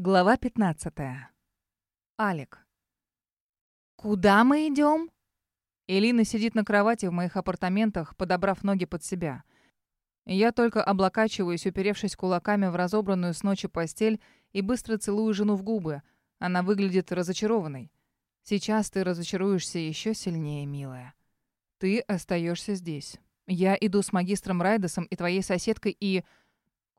Глава 15. Алик. «Куда мы идем?» Элина сидит на кровати в моих апартаментах, подобрав ноги под себя. Я только облокачиваюсь, уперевшись кулаками в разобранную с ночи постель, и быстро целую жену в губы. Она выглядит разочарованной. «Сейчас ты разочаруешься еще сильнее, милая. Ты остаешься здесь. Я иду с магистром Райдосом и твоей соседкой и...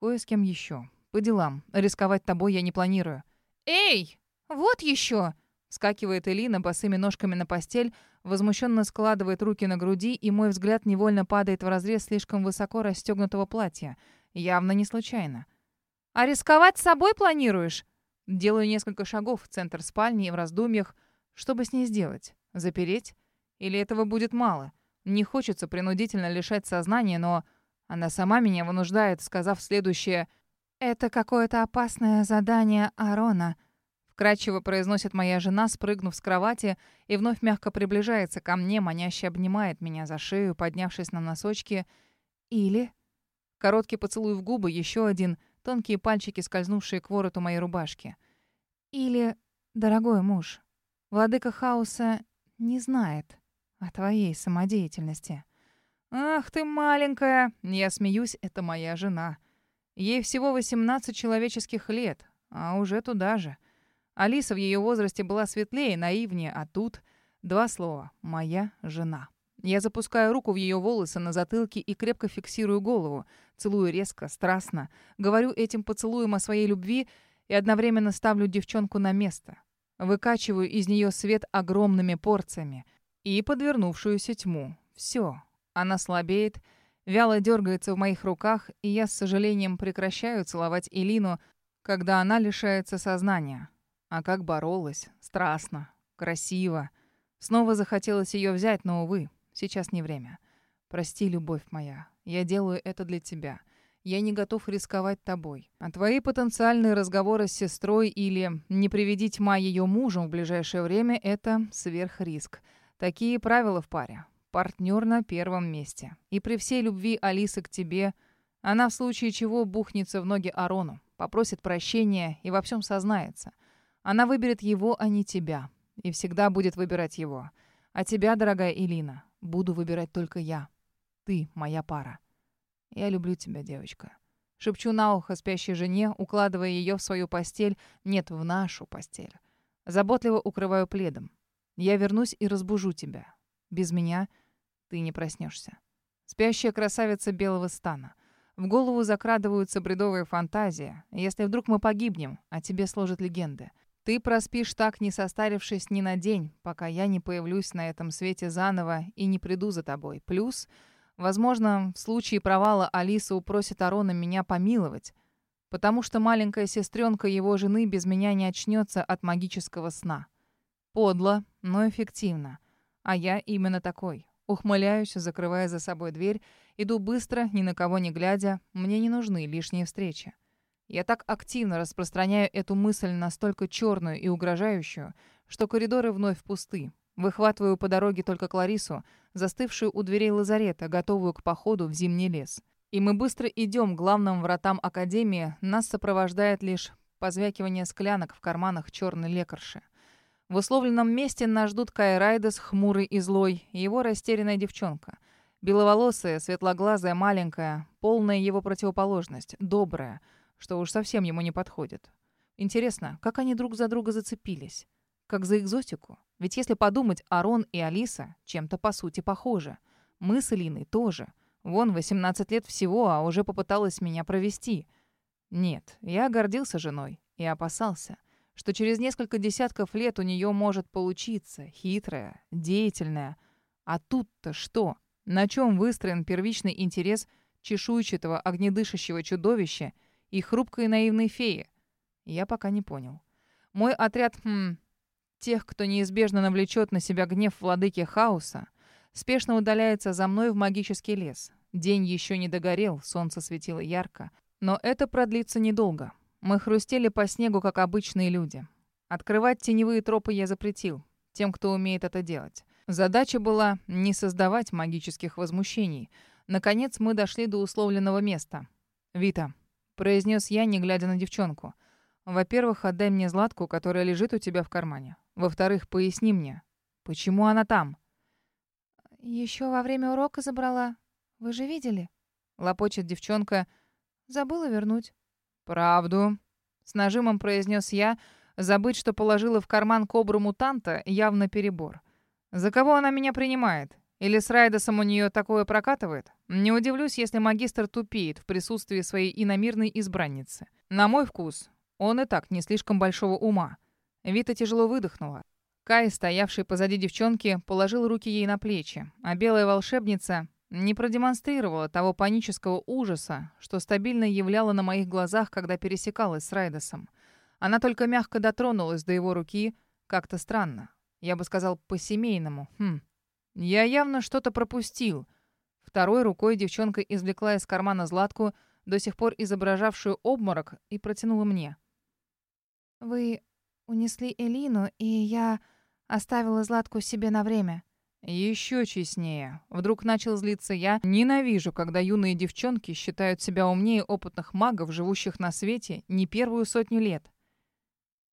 кое с кем еще. По делам. Рисковать тобой я не планирую». «Эй! Вот еще!» Скакивает Элина босыми ножками на постель, возмущенно складывает руки на груди, и мой взгляд невольно падает в разрез слишком высоко расстегнутого платья. Явно не случайно. «А рисковать собой планируешь?» Делаю несколько шагов в центр спальни и в раздумьях. Что бы с ней сделать? Запереть? Или этого будет мало? Не хочется принудительно лишать сознания, но она сама меня вынуждает, сказав следующее — «Это какое-то опасное задание Арона», — вкратчиво произносит моя жена, спрыгнув с кровати, и вновь мягко приближается ко мне, маняще обнимает меня за шею, поднявшись на носочки. «Или...» Короткий поцелуй в губы, еще один, тонкие пальчики, скользнувшие к вороту моей рубашки. «Или, дорогой муж, владыка хаоса не знает о твоей самодеятельности». «Ах ты маленькая!» Я смеюсь, это моя жена. Ей всего 18 человеческих лет, а уже туда же. Алиса в ее возрасте была светлее, наивнее, а тут два слова «моя жена». Я запускаю руку в ее волосы на затылке и крепко фиксирую голову, целую резко, страстно, говорю этим поцелуем о своей любви и одновременно ставлю девчонку на место. Выкачиваю из нее свет огромными порциями и подвернувшуюся тьму. Все, она слабеет, вяло дергается в моих руках, и я с сожалением прекращаю целовать Элину, когда она лишается сознания. А как боролась, страстно, красиво. Снова захотелось ее взять, но, увы, сейчас не время. Прости, любовь моя, я делаю это для тебя. Я не готов рисковать тобой. А твои потенциальные разговоры с сестрой или не приведи тьма ее мужем в ближайшее время — это сверхриск. Такие правила в паре. Партнер на первом месте. И при всей любви Алисы к тебе, она в случае чего бухнется в ноги Арону, попросит прощения и во всем сознается. Она выберет его, а не тебя. И всегда будет выбирать его. А тебя, дорогая Илина, буду выбирать только я. Ты моя пара. Я люблю тебя, девочка. Шепчу на ухо спящей жене, укладывая ее в свою постель, нет, в нашу постель. Заботливо укрываю пледом. Я вернусь и разбужу тебя. Без меня ты не проснешься. Спящая красавица белого стана. В голову закрадываются бредовые фантазии. Если вдруг мы погибнем, а тебе сложат легенды. Ты проспишь так, не состарившись ни на день, пока я не появлюсь на этом свете заново и не приду за тобой. Плюс, возможно, в случае провала Алиса упросит Арона меня помиловать, потому что маленькая сестренка его жены без меня не очнется от магического сна. Подло, но эффективно. А я именно такой. Ухмыляюсь, закрывая за собой дверь, иду быстро, ни на кого не глядя, мне не нужны лишние встречи. Я так активно распространяю эту мысль настолько черную и угрожающую, что коридоры вновь пусты. Выхватываю по дороге только Кларису, застывшую у дверей лазарета, готовую к походу в зимний лес. И мы быстро идем к главным вратам Академии, нас сопровождает лишь позвякивание склянок в карманах черной лекарши. В условленном месте нас ждут Кайрайдес, хмурый и злой, и его растерянная девчонка. Беловолосая, светлоглазая, маленькая, полная его противоположность, добрая, что уж совсем ему не подходит. Интересно, как они друг за друга зацепились? Как за экзотику? Ведь если подумать, Арон и Алиса чем-то по сути похожи. Мы с Элиной тоже. Вон, 18 лет всего, а уже попыталась меня провести. Нет, я гордился женой и опасался — что через несколько десятков лет у нее может получиться, хитрая, деятельная. А тут-то что? На чем выстроен первичный интерес чешуйчатого огнедышащего чудовища и хрупкой наивной феи? Я пока не понял. Мой отряд, хм, тех, кто неизбежно навлечет на себя гнев владыки хаоса, спешно удаляется за мной в магический лес. День еще не догорел, солнце светило ярко. Но это продлится недолго. Мы хрустели по снегу, как обычные люди. Открывать теневые тропы я запретил, тем, кто умеет это делать. Задача была не создавать магических возмущений. Наконец мы дошли до условленного места. «Вита», — произнес я, не глядя на девчонку. Во-первых, отдай мне Златку, которая лежит у тебя в кармане. Во-вторых, поясни мне, почему она там?» Еще во время урока забрала. Вы же видели?» Лопочет девчонка. «Забыла вернуть». «Правду», — с нажимом произнес я. Забыть, что положила в карман кобру мутанта, явно перебор. «За кого она меня принимает? Или с Райдосом у нее такое прокатывает? Не удивлюсь, если магистр тупеет в присутствии своей иномирной избранницы. На мой вкус, он и так не слишком большого ума». Вита тяжело выдохнула. Кай, стоявший позади девчонки, положил руки ей на плечи, а белая волшебница не продемонстрировала того панического ужаса, что стабильно являла на моих глазах, когда пересекалась с Райдосом. Она только мягко дотронулась до его руки, как-то странно. Я бы сказал, по-семейному. Хм. Я явно что-то пропустил. Второй рукой девчонка извлекла из кармана Златку, до сих пор изображавшую обморок, и протянула мне. «Вы унесли Элину, и я оставила Златку себе на время». Еще честнее. Вдруг начал злиться я. Ненавижу, когда юные девчонки считают себя умнее опытных магов, живущих на свете не первую сотню лет.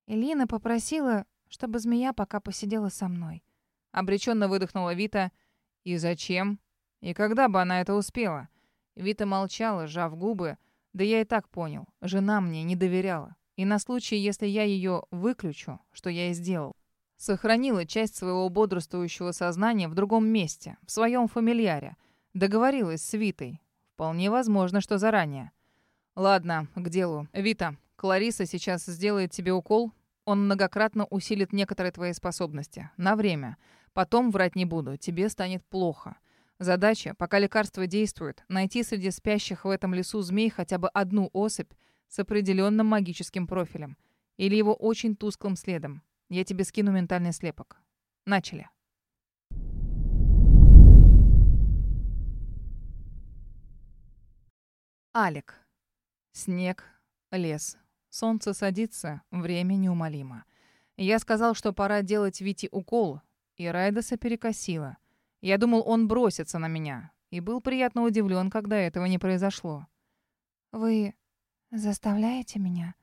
Элина попросила, чтобы змея пока посидела со мной. Обреченно выдохнула Вита. И зачем? И когда бы она это успела? Вита молчала, сжав губы. Да я и так понял. Жена мне не доверяла. И на случай, если я ее выключу, что я и сделал. Сохранила часть своего бодрствующего сознания в другом месте, в своем фамильяре. Договорилась с Витой. Вполне возможно, что заранее. Ладно, к делу. Вита, Клариса сейчас сделает тебе укол. Он многократно усилит некоторые твои способности. На время. Потом врать не буду. Тебе станет плохо. Задача, пока лекарство действует, найти среди спящих в этом лесу змей хотя бы одну особь с определенным магическим профилем. Или его очень тусклым следом. Я тебе скину ментальный слепок. Начали. Алик. Снег, лес. Солнце садится, время неумолимо. Я сказал, что пора делать Вите укол, и Райдаса перекосило. Я думал, он бросится на меня, и был приятно удивлен, когда этого не произошло. «Вы заставляете меня?»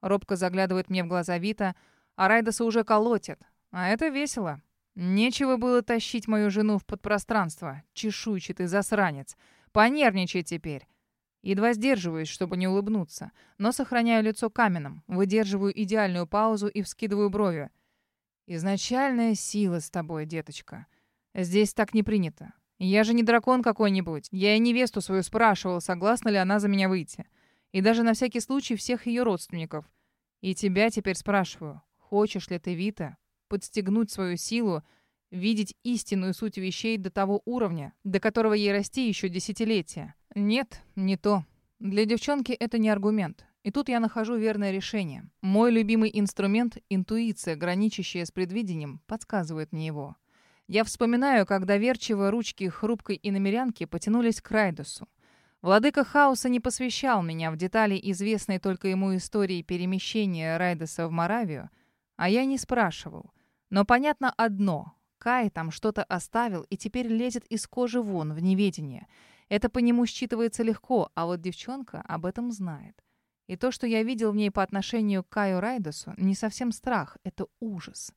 Робко заглядывает мне в глаза Вита, а Райдаса уже колотит. А это весело. Нечего было тащить мою жену в подпространство, чешуйчатый засранец. Понервничай теперь. Едва сдерживаюсь, чтобы не улыбнуться, но сохраняю лицо каменным, выдерживаю идеальную паузу и вскидываю брови. «Изначальная сила с тобой, деточка. Здесь так не принято. Я же не дракон какой-нибудь. Я и невесту свою спрашивал, согласна ли она за меня выйти. И даже на всякий случай всех ее родственников. И тебя теперь спрашиваю. Хочешь ли ты, Вита, подстегнуть свою силу, видеть истинную суть вещей до того уровня, до которого ей расти еще десятилетия? Нет, не то. Для девчонки это не аргумент. И тут я нахожу верное решение. Мой любимый инструмент — интуиция, граничащая с предвидением, подсказывает мне его. Я вспоминаю, как доверчиво ручки хрупкой иномерянки потянулись к Райдусу. Владыка хаоса не посвящал меня в детали известной только ему истории перемещения Райдеса в Моравию, а я не спрашивал. Но понятно одно. Кай там что-то оставил и теперь лезет из кожи вон в неведение. Это по нему считывается легко, а вот девчонка об этом знает. И то, что я видел в ней по отношению к Каю Райдосу, не совсем страх, это ужас.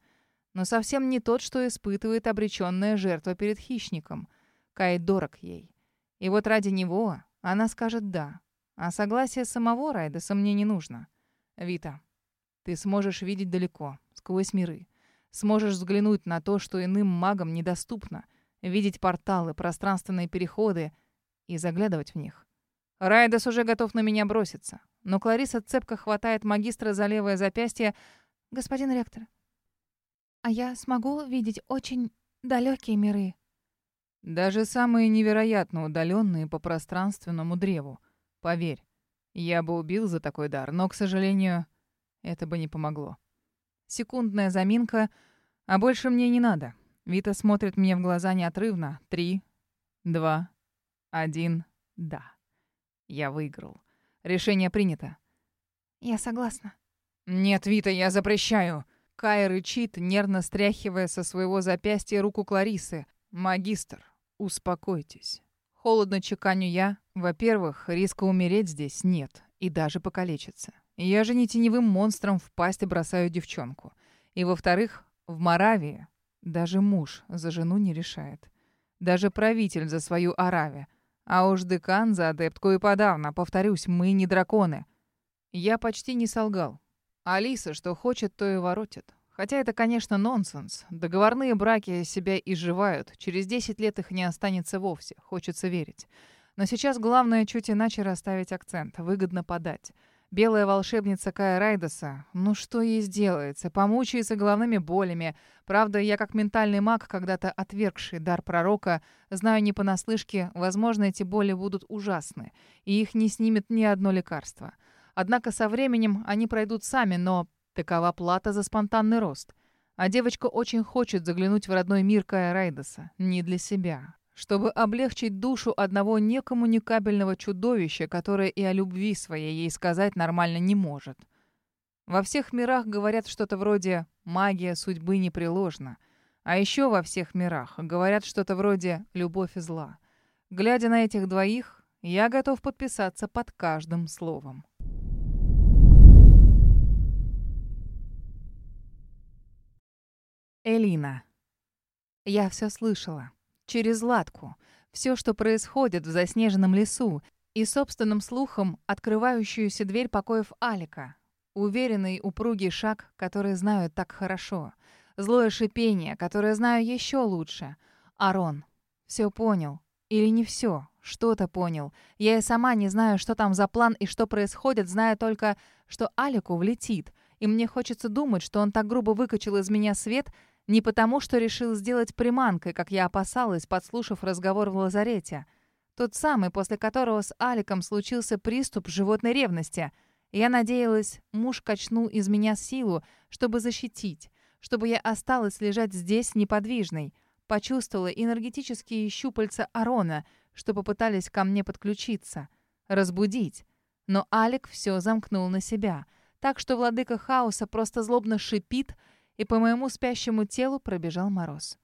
Но совсем не тот, что испытывает обреченная жертва перед хищником. Кай дорог ей. И вот ради него она скажет «да». А согласие самого Райдоса мне не нужно. Вита, ты сможешь видеть далеко, сквозь миры. Сможешь взглянуть на то, что иным магам недоступно. Видеть порталы, пространственные переходы и заглядывать в них. Райдас уже готов на меня броситься. Но Клариса цепко хватает магистра за левое запястье. «Господин ректор, а я смогу видеть очень далекие миры?» «Даже самые невероятно удаленные по пространственному древу. Поверь, я бы убил за такой дар, но, к сожалению, это бы не помогло. Секундная заминка, а больше мне не надо. Вита смотрит мне в глаза неотрывно. Три, два, один, да. Я выиграл. Решение принято. Я согласна. Нет, Вита, я запрещаю. Кай рычит, нервно стряхивая со своего запястья руку Кларисы. Магистр, успокойтесь. Холодно чеканю я. Во-первых, риска умереть здесь нет и даже покалечиться. Я же не теневым монстром в пасть бросаю девчонку. И во-вторых, в Моравии даже муж за жену не решает. Даже правитель за свою Арави. А уж декан за адептку и подавно. Повторюсь, мы не драконы. Я почти не солгал. Алиса, что хочет, то и воротит. Хотя это, конечно, нонсенс. Договорные браки себя изживают. Через 10 лет их не останется вовсе. Хочется верить. Но сейчас главное чуть иначе расставить акцент. Выгодно подать. Белая волшебница Кая Райдоса, ну что ей сделается? Помучается головными болями. Правда, я как ментальный маг, когда-то отвергший дар пророка, знаю не понаслышке, возможно, эти боли будут ужасны, и их не снимет ни одно лекарство. Однако со временем они пройдут сами, но такова плата за спонтанный рост. А девочка очень хочет заглянуть в родной мир Кая Райдоса. Не для себя, чтобы облегчить душу одного некоммуникабельного чудовища, которое и о любви своей ей сказать нормально не может. Во всех мирах говорят что-то вроде «магия судьбы непреложна», а еще во всех мирах говорят что-то вроде «любовь и зла». Глядя на этих двоих, я готов подписаться под каждым словом. Элина. Я все слышала через Латку. Все, что происходит в заснеженном лесу, и собственным слухом открывающуюся дверь покоев Алика. Уверенный, упругий шаг, который знаю так хорошо. Злое шипение, которое знаю еще лучше. Арон. Все понял. Или не все. Что-то понял. Я и сама не знаю, что там за план и что происходит, зная только, что Алику влетит. И мне хочется думать, что он так грубо выкачал из меня свет — не потому, что решил сделать приманкой, как я опасалась, подслушав разговор в лазарете. Тот самый, после которого с Аликом случился приступ животной ревности. Я надеялась, муж качнул из меня силу, чтобы защитить, чтобы я осталась лежать здесь неподвижной. Почувствовала энергетические щупальца Арона, что попытались ко мне подключиться, разбудить. Но Алик все замкнул на себя, так что владыка хаоса просто злобно шипит — и по моему спящему телу пробежал мороз.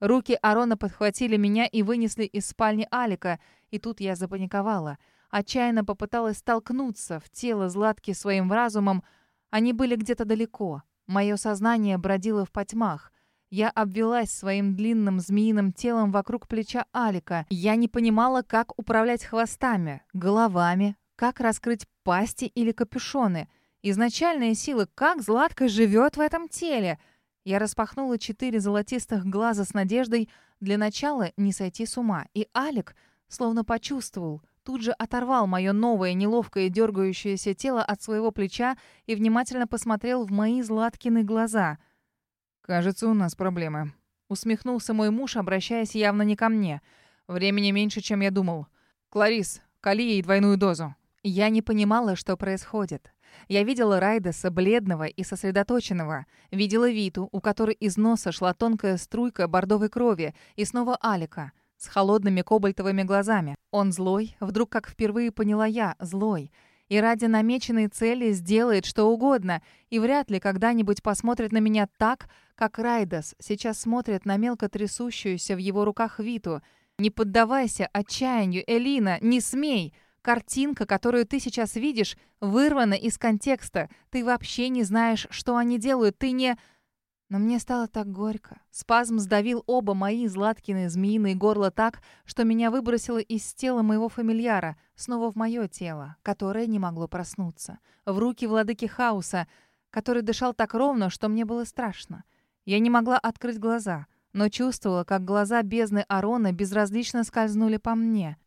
Руки Арона подхватили меня и вынесли из спальни Алика, и тут я запаниковала. Отчаянно попыталась столкнуться в тело Златки своим разумом. Они были где-то далеко. Мое сознание бродило в потьмах. Я обвелась своим длинным змеиным телом вокруг плеча Алика. Я не понимала, как управлять хвостами, головами, как раскрыть пасти или капюшоны — Изначальная сила, как Златка живет в этом теле? Я распахнула четыре золотистых глаза с надеждой для начала не сойти с ума. И Алик, словно почувствовал, тут же оторвал мое новое неловкое дергающееся тело от своего плеча и внимательно посмотрел в мои Златкины глаза. «Кажется, у нас проблемы», — усмехнулся мой муж, обращаясь явно не ко мне. «Времени меньше, чем я думал. Кларис, кали ей двойную дозу». Я не понимала, что происходит. Я видела Райдеса, бледного и сосредоточенного. Видела Виту, у которой из носа шла тонкая струйка бордовой крови, и снова Алика с холодными кобальтовыми глазами. Он злой, вдруг как впервые поняла я, злой. И ради намеченной цели сделает что угодно, и вряд ли когда-нибудь посмотрит на меня так, как Райдес сейчас смотрит на мелко трясущуюся в его руках Виту. «Не поддавайся отчаянию, Элина, не смей!» Картинка, которую ты сейчас видишь, вырвана из контекста. Ты вообще не знаешь, что они делают. Ты не... Но мне стало так горько. Спазм сдавил оба мои златкины змеиные горла так, что меня выбросило из тела моего фамильяра снова в мое тело, которое не могло проснуться. В руки владыки хаоса, который дышал так ровно, что мне было страшно. Я не могла открыть глаза, но чувствовала, как глаза бездны Арона безразлично скользнули по мне.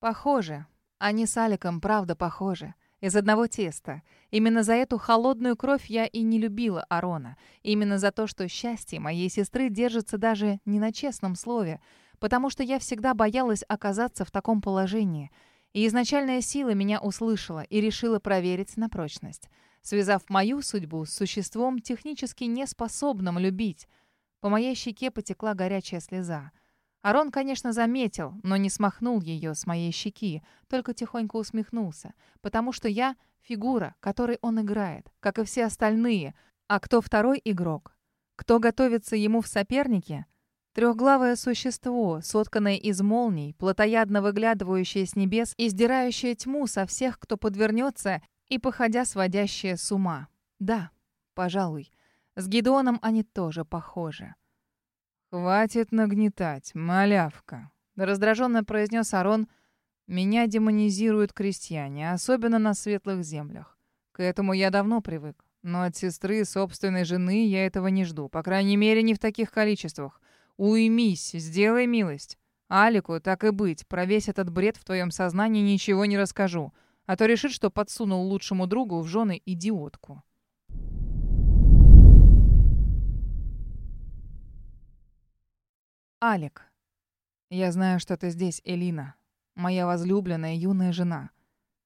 Похоже, они с Аликом, правда, похожи. Из одного теста. Именно за эту холодную кровь я и не любила Арона. Именно за то, что счастье моей сестры держится даже не на честном слове. Потому что я всегда боялась оказаться в таком положении. И изначальная сила меня услышала и решила проверить на прочность. Связав мою судьбу с существом, технически неспособным любить. По моей щеке потекла горячая слеза. Арон, конечно, заметил, но не смахнул ее с моей щеки, только тихонько усмехнулся, потому что я — фигура, которой он играет, как и все остальные. А кто второй игрок? Кто готовится ему в сопернике? Трехглавое существо, сотканное из молний, плотоядно выглядывающее с небес и сдирающее тьму со всех, кто подвернется, и походя сводящая с ума. Да, пожалуй, с Гедеоном они тоже похожи. «Хватит нагнетать, малявка», — раздраженно произнес Арон. «Меня демонизируют крестьяне, особенно на светлых землях. К этому я давно привык. Но от сестры собственной жены я этого не жду. По крайней мере, не в таких количествах. Уймись, сделай милость. Алику, так и быть, про весь этот бред в твоем сознании ничего не расскажу. А то решит, что подсунул лучшему другу в жены идиотку. Алик. Я знаю, что ты здесь, Элина. Моя возлюбленная юная жена.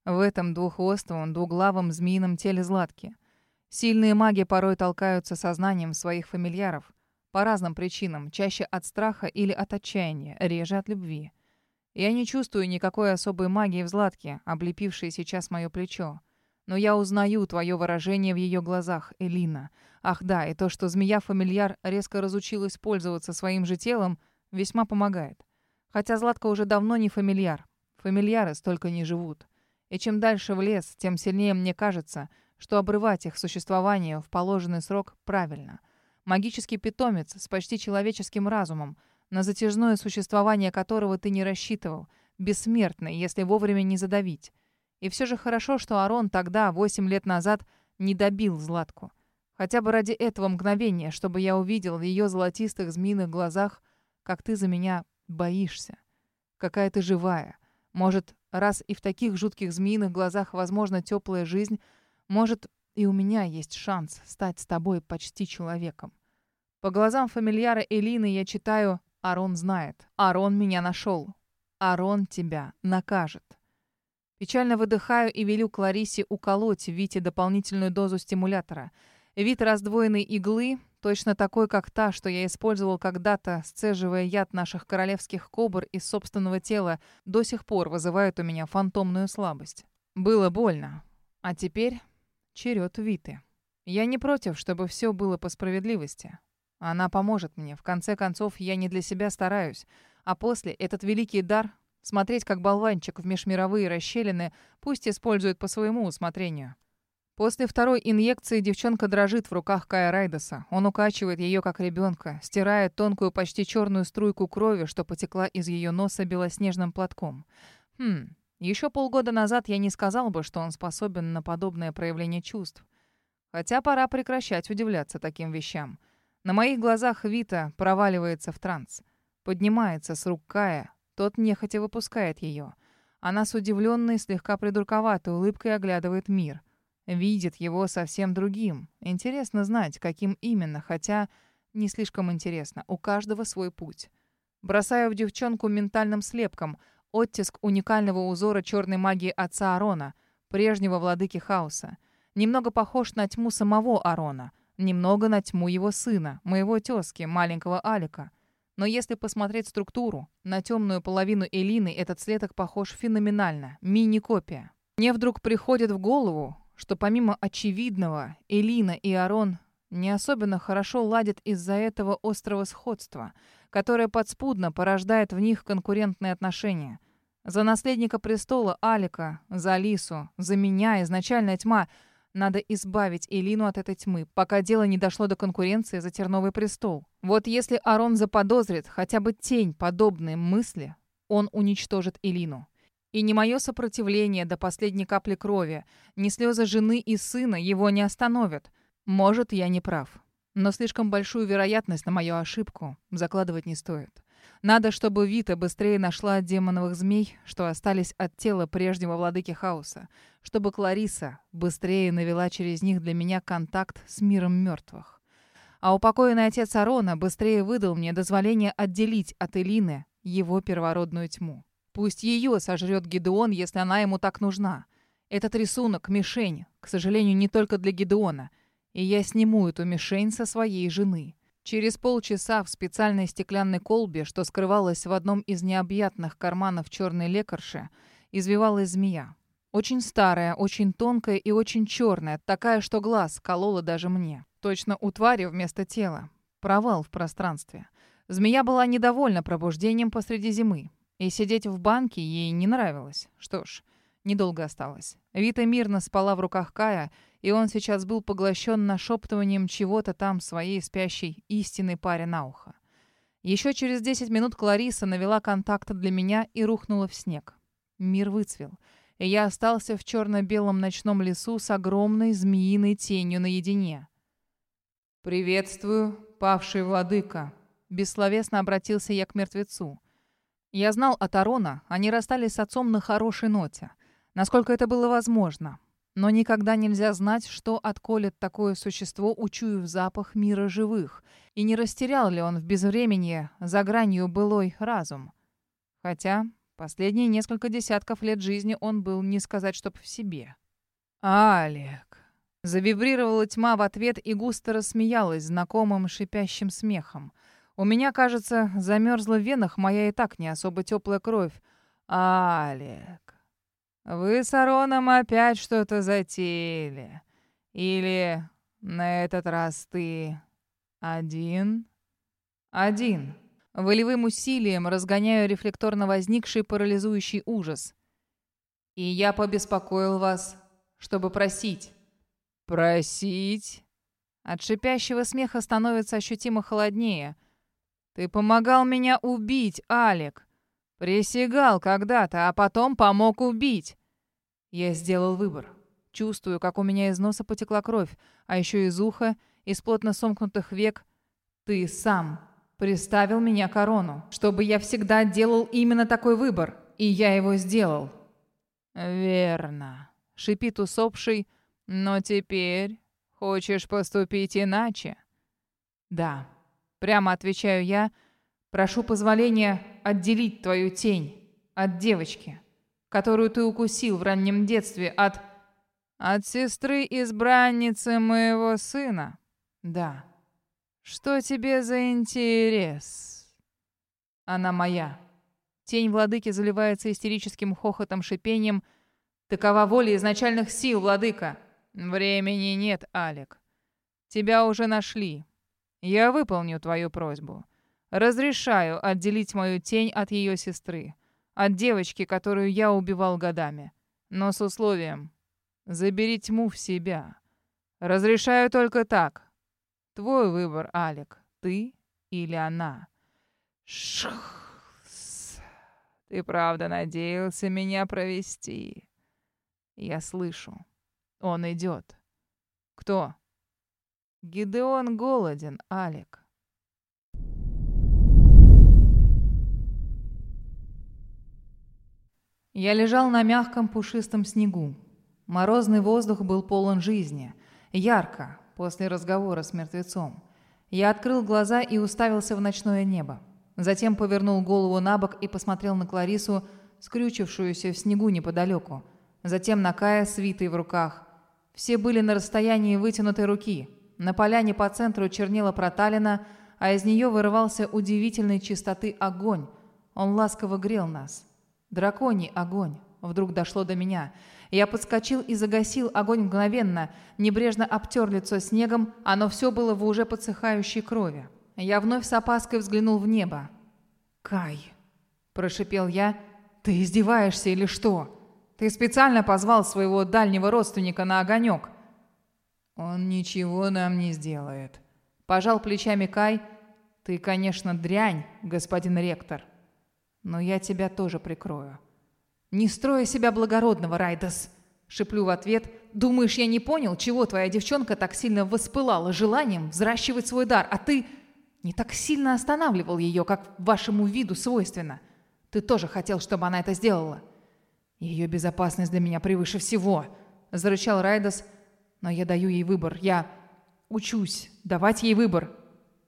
В этом двуххвостовом, двуглавом змеином теле Златки. Сильные маги порой толкаются сознанием своих фамильяров. По разным причинам, чаще от страха или от отчаяния, реже от любви. Я не чувствую никакой особой магии в Златке, облепившей сейчас мое плечо. Но я узнаю твое выражение в ее глазах, Элина. Ах да, и то, что змея-фамильяр резко разучилась пользоваться своим же телом, весьма помогает. Хотя Златка уже давно не фамильяр. Фамильяры столько не живут. И чем дальше в лес, тем сильнее мне кажется, что обрывать их существование в положенный срок правильно. Магический питомец с почти человеческим разумом, на затяжное существование которого ты не рассчитывал, бессмертный, если вовремя не задавить. И все же хорошо, что Арон тогда, восемь лет назад, не добил Златку. Хотя бы ради этого мгновения, чтобы я увидел в ее золотистых змеиных глазах, как ты за меня боишься. Какая ты живая. Может, раз и в таких жутких змеиных глазах возможна теплая жизнь, может, и у меня есть шанс стать с тобой почти человеком. По глазам фамильяра Элины я читаю «Арон знает. Арон меня нашел. Арон тебя накажет». Печально выдыхаю и велю Кларисе уколоть Вите дополнительную дозу стимулятора. Вид раздвоенной иглы, точно такой, как та, что я использовал когда-то, сцеживая яд наших королевских кобр из собственного тела, до сих пор вызывает у меня фантомную слабость. Было больно. А теперь черед Виты. Я не против, чтобы все было по справедливости. Она поможет мне. В конце концов, я не для себя стараюсь. А после этот великий дар — смотреть, как болванчик в межмировые расщелины пусть использует по своему усмотрению. После второй инъекции девчонка дрожит в руках Кая Райдоса. Он укачивает ее как ребенка, стирает тонкую, почти черную струйку крови, что потекла из ее носа белоснежным платком. Хм, еще полгода назад я не сказал бы, что он способен на подобное проявление чувств. Хотя пора прекращать удивляться таким вещам. На моих глазах Вита проваливается в транс. Поднимается с рук Кая, тот нехотя выпускает ее. Она с удивленной, слегка придурковатой улыбкой оглядывает мир. Видит его совсем другим. Интересно знать, каким именно, хотя не слишком интересно. У каждого свой путь. Бросаю в девчонку ментальным слепком — Оттиск уникального узора черной магии отца Арона, прежнего владыки хаоса. Немного похож на тьму самого Арона, немного на тьму его сына, моего тезки, маленького Алика. Но если посмотреть структуру, на темную половину Элины этот слеток похож феноменально, мини-копия. Мне вдруг приходит в голову, что помимо очевидного, Элина и Арон не особенно хорошо ладят из-за этого острого сходства — которое подспудно порождает в них конкурентные отношения. За наследника престола Алика, за Алису, за меня, изначальная тьма. Надо избавить Элину от этой тьмы, пока дело не дошло до конкуренции за Терновый престол. Вот если Арон заподозрит хотя бы тень подобной мысли, он уничтожит Элину. И ни мое сопротивление до последней капли крови, ни слезы жены и сына его не остановят. Может, я не прав. Но слишком большую вероятность на мою ошибку закладывать не стоит. Надо, чтобы Вита быстрее нашла демоновых змей, что остались от тела прежнего владыки хаоса. Чтобы Клариса быстрее навела через них для меня контакт с миром мертвых. А упокоенный отец Арона быстрее выдал мне дозволение отделить от Элины его первородную тьму. Пусть ее сожрет Гедеон, если она ему так нужна. Этот рисунок — мишень, к сожалению, не только для Гедеона — и я сниму эту мишень со своей жены. Через полчаса в специальной стеклянной колбе, что скрывалась в одном из необъятных карманов черной лекарши, извивалась змея. Очень старая, очень тонкая и очень черная, такая, что глаз колола даже мне. Точно у твари вместо тела. Провал в пространстве. Змея была недовольна пробуждением посреди зимы. И сидеть в банке ей не нравилось. Что ж, Недолго осталось. Вита мирно спала в руках Кая, и он сейчас был поглощен нашептыванием чего-то там своей спящей истинной паре на ухо. Еще через 10 минут Клариса навела контакт для меня и рухнула в снег. Мир выцвел, и я остался в черно-белом ночном лесу с огромной змеиной тенью наедине. «Приветствую, павший владыка», — бессловесно обратился я к мертвецу. Я знал от Арона, они расстались с отцом на хорошей ноте насколько это было возможно. Но никогда нельзя знать, что отколет такое существо, учуяв запах мира живых, и не растерял ли он в безвременье за гранью былой разум. Хотя последние несколько десятков лет жизни он был, не сказать, чтоб в себе. «Алек!» Завибрировала тьма в ответ и густо рассмеялась знакомым шипящим смехом. У меня, кажется, замерзла в венах моя и так не особо теплая кровь. «Алек!» Вы с Ароном опять что-то затеяли. Или на этот раз ты один? Один. Волевым усилием разгоняю рефлекторно возникший парализующий ужас. И я побеспокоил вас, чтобы просить. Просить? От шипящего смеха становится ощутимо холоднее. Ты помогал меня убить, Алек. Присягал когда-то, а потом помог убить. Я сделал выбор. Чувствую, как у меня из носа потекла кровь, а еще из уха, из плотно сомкнутых век. Ты сам приставил меня корону, чтобы я всегда делал именно такой выбор, и я его сделал. Верно, шипит усопший, но теперь хочешь поступить иначе? Да, прямо отвечаю я, прошу позволения отделить твою тень от девочки которую ты укусил в раннем детстве от... От сестры-избранницы моего сына? Да. Что тебе за интерес? Она моя. Тень владыки заливается истерическим хохотом-шипением. Такова воля изначальных сил, владыка. Времени нет, Алек. Тебя уже нашли. Я выполню твою просьбу. Разрешаю отделить мою тень от ее сестры. От девочки, которую я убивал годами. Но с условием. Забери тьму в себя. Разрешаю только так. Твой выбор, Алик. Ты или она. Шхс. Ты правда надеялся меня провести? Я слышу. Он идет. Кто? Гидеон голоден, Алик. Я лежал на мягком пушистом снегу. Морозный воздух был полон жизни. Ярко, после разговора с мертвецом. Я открыл глаза и уставился в ночное небо. Затем повернул голову на бок и посмотрел на Кларису, скрючившуюся в снегу неподалеку. Затем на Кая с Витой в руках. Все были на расстоянии вытянутой руки. На поляне по центру чернела проталина, а из нее вырывался удивительной чистоты огонь. Он ласково грел нас. Драконий огонь. Вдруг дошло до меня. Я подскочил и загасил огонь мгновенно. Небрежно обтер лицо снегом, оно все было в уже подсыхающей крови. Я вновь с опаской взглянул в небо. «Кай!» – прошипел я. «Ты издеваешься или что? Ты специально позвал своего дальнего родственника на огонек?» «Он ничего нам не сделает», – пожал плечами Кай. «Ты, конечно, дрянь, господин ректор, но я тебя тоже прикрою. Не строй себя благородного, Райдас. Шиплю в ответ. Думаешь, я не понял, чего твоя девчонка так сильно воспылала желанием взращивать свой дар, а ты не так сильно останавливал ее, как вашему виду свойственно. Ты тоже хотел, чтобы она это сделала. Ее безопасность для меня превыше всего, зарычал Райдас. Но я даю ей выбор. Я учусь давать ей выбор.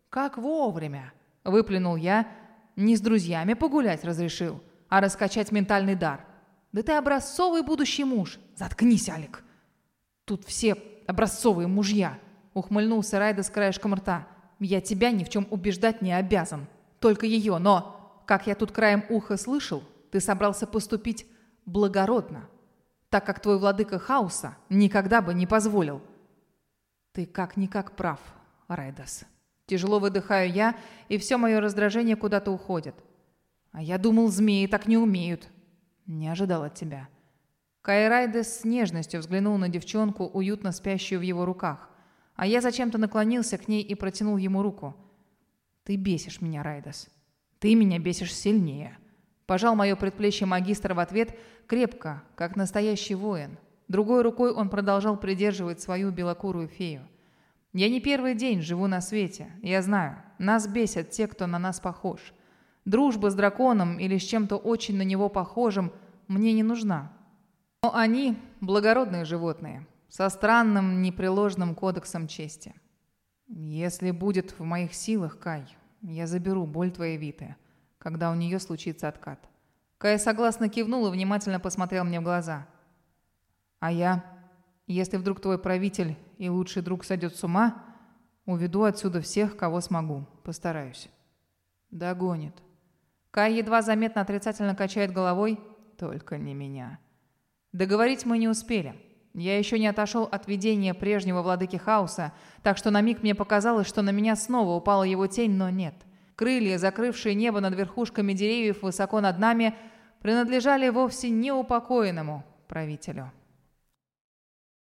Как вовремя, выплюнул я, не с друзьями погулять разрешил, а раскачать ментальный дар. Да ты образцовый будущий муж. Заткнись, Алик. Тут все образцовые мужья. Ухмыльнулся Райда с краешком рта. Я тебя ни в чем убеждать не обязан. Только ее, но, как я тут краем уха слышал, ты собрался поступить благородно, так как твой владыка хаоса никогда бы не позволил. Ты как-никак прав, Райдас. Тяжело выдыхаю я, и все мое раздражение куда-то уходит. А я думал, змеи так не умеют. Не ожидал от тебя. Кайрайдес с нежностью взглянул на девчонку, уютно спящую в его руках. А я зачем-то наклонился к ней и протянул ему руку. «Ты бесишь меня, Райдес. Ты меня бесишь сильнее». Пожал мое предплечье магистр в ответ крепко, как настоящий воин. Другой рукой он продолжал придерживать свою белокурую фею. «Я не первый день живу на свете. Я знаю, нас бесят те, кто на нас похож. Дружба с драконом или с чем-то очень на него похожим мне не нужна. Но они – благородные животные, со странным непреложным кодексом чести. Если будет в моих силах, Кай, я заберу боль твоей Виты, когда у нее случится откат. Кай согласно кивнул и внимательно посмотрел мне в глаза. А я, если вдруг твой правитель и лучший друг сойдет с ума, уведу отсюда всех, кого смогу. Постараюсь. Догонит. Кай едва заметно отрицательно качает головой. Только не меня. Договорить мы не успели. Я еще не отошел от видения прежнего владыки хаоса, так что на миг мне показалось, что на меня снова упала его тень, но нет. Крылья, закрывшие небо над верхушками деревьев высоко над нами, принадлежали вовсе неупокоенному правителю.